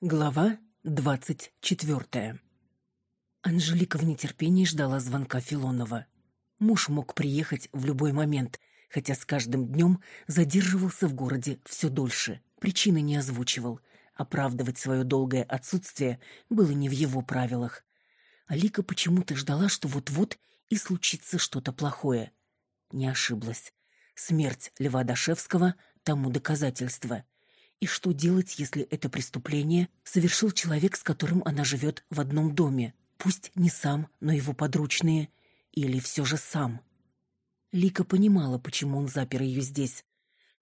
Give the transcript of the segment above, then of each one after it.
Глава двадцать четвертая. Анжелика в нетерпении ждала звонка Филонова. Муж мог приехать в любой момент, хотя с каждым днем задерживался в городе все дольше. Причины не озвучивал. Оправдывать свое долгое отсутствие было не в его правилах. Алика почему-то ждала, что вот-вот и случится что-то плохое. Не ошиблась. Смерть Льва Дашевского тому доказательство — и что делать, если это преступление совершил человек, с которым она живет в одном доме? Пусть не сам, но его подручные. Или все же сам? Лика понимала, почему он запер ее здесь.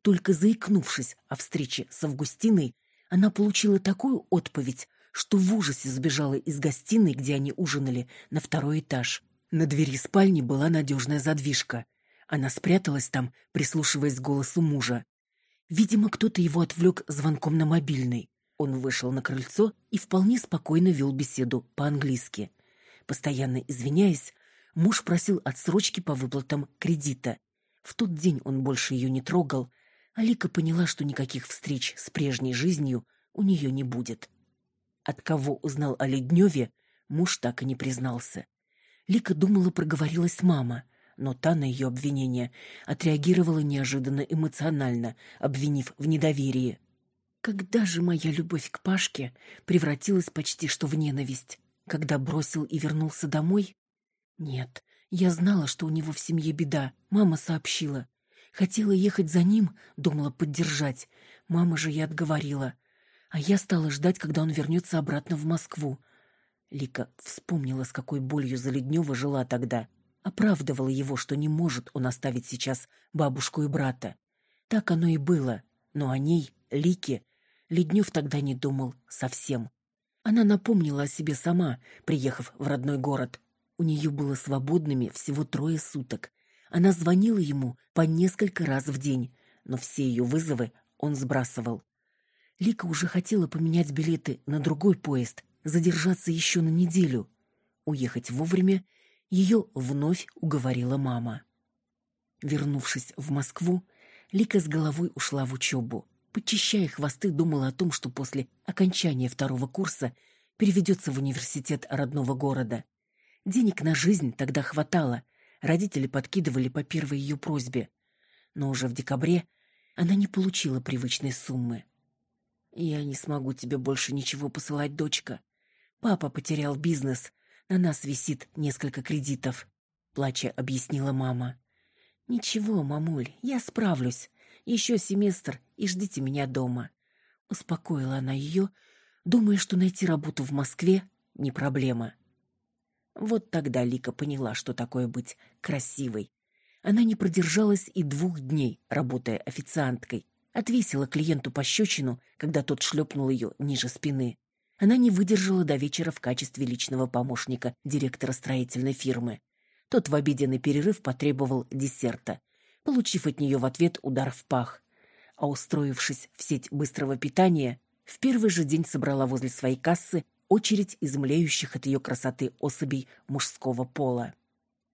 Только заикнувшись о встрече с Августиной, она получила такую отповедь, что в ужасе сбежала из гостиной, где они ужинали, на второй этаж. На двери спальни была надежная задвижка. Она спряталась там, прислушиваясь к голосу мужа. Видимо, кто-то его отвлек звонком на мобильный. Он вышел на крыльцо и вполне спокойно вел беседу по-английски. Постоянно извиняясь, муж просил отсрочки по выплатам кредита. В тот день он больше ее не трогал, а Лика поняла, что никаких встреч с прежней жизнью у нее не будет. От кого узнал о Ледневе, муж так и не признался. Лика думала, проговорилась мама — но та на ее обвинение отреагировала неожиданно эмоционально, обвинив в недоверии. Когда же моя любовь к Пашке превратилась почти что в ненависть? Когда бросил и вернулся домой? Нет, я знала, что у него в семье беда. Мама сообщила. Хотела ехать за ним, думала поддержать. Мама же я отговорила. А я стала ждать, когда он вернется обратно в Москву. Лика вспомнила, с какой болью Заледнева жила тогда оправдывала его, что не может он оставить сейчас бабушку и брата. Так оно и было, но о ней, Лике, Леднев тогда не думал совсем. Она напомнила о себе сама, приехав в родной город. У нее было свободными всего трое суток. Она звонила ему по несколько раз в день, но все ее вызовы он сбрасывал. Лика уже хотела поменять билеты на другой поезд, задержаться еще на неделю, уехать вовремя ее вновь уговорила мама. Вернувшись в Москву, Лика с головой ушла в учебу. Подчищая хвосты, думала о том, что после окончания второго курса переведется в университет родного города. Денег на жизнь тогда хватало, родители подкидывали по первой ее просьбе. Но уже в декабре она не получила привычной суммы. «Я не смогу тебе больше ничего посылать, дочка. Папа потерял бизнес, на нас висит несколько кредитов», — плача объяснила мама. «Ничего, мамуль, я справлюсь. Еще семестр, и ждите меня дома». Успокоила она ее, думая, что найти работу в Москве — не проблема. Вот тогда Лика поняла, что такое быть красивой. Она не продержалась и двух дней, работая официанткой. Отвесила клиенту пощечину, когда тот шлепнул ее ниже спины. Она не выдержала до вечера в качестве личного помощника директора строительной фирмы. Тот в обеденный перерыв потребовал десерта, получив от нее в ответ удар в пах. А устроившись в сеть быстрого питания, в первый же день собрала возле своей кассы очередь из млеющих от ее красоты особей мужского пола.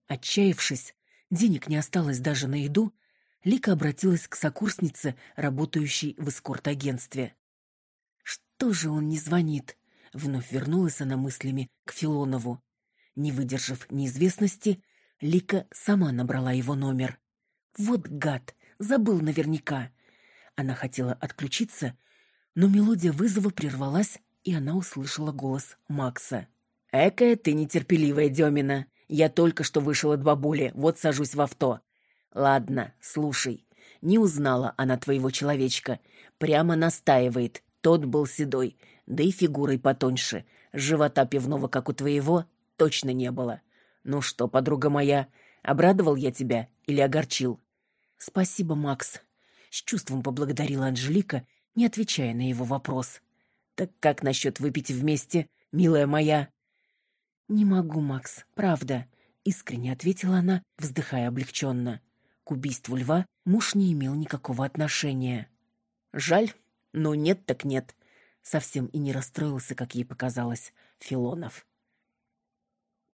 Отчаявшись, денег не осталось даже на еду, Лика обратилась к сокурснице, работающей в эскорт-агентстве. Что же он не звонит? Вновь вернулась она мыслями к Филонову. Не выдержав неизвестности, Лика сама набрала его номер. Вот гад, забыл наверняка. Она хотела отключиться, но мелодия вызова прервалась, и она услышала голос Макса. «Экая ты нетерпеливая, Демина. Я только что вышел от бабули, вот сажусь в авто. Ладно, слушай. Не узнала она твоего человечка. Прямо настаивает. Тот был седой, да и фигурой потоньше. Живота пивного, как у твоего, точно не было. Ну что, подруга моя, обрадовал я тебя или огорчил? Спасибо, Макс. С чувством поблагодарила Анжелика, не отвечая на его вопрос. Так как насчет выпить вместе, милая моя? Не могу, Макс, правда, искренне ответила она, вздыхая облегченно. К убийству льва муж не имел никакого отношения. Жаль, но нет так нет. Совсем и не расстроился, как ей показалось, Филонов.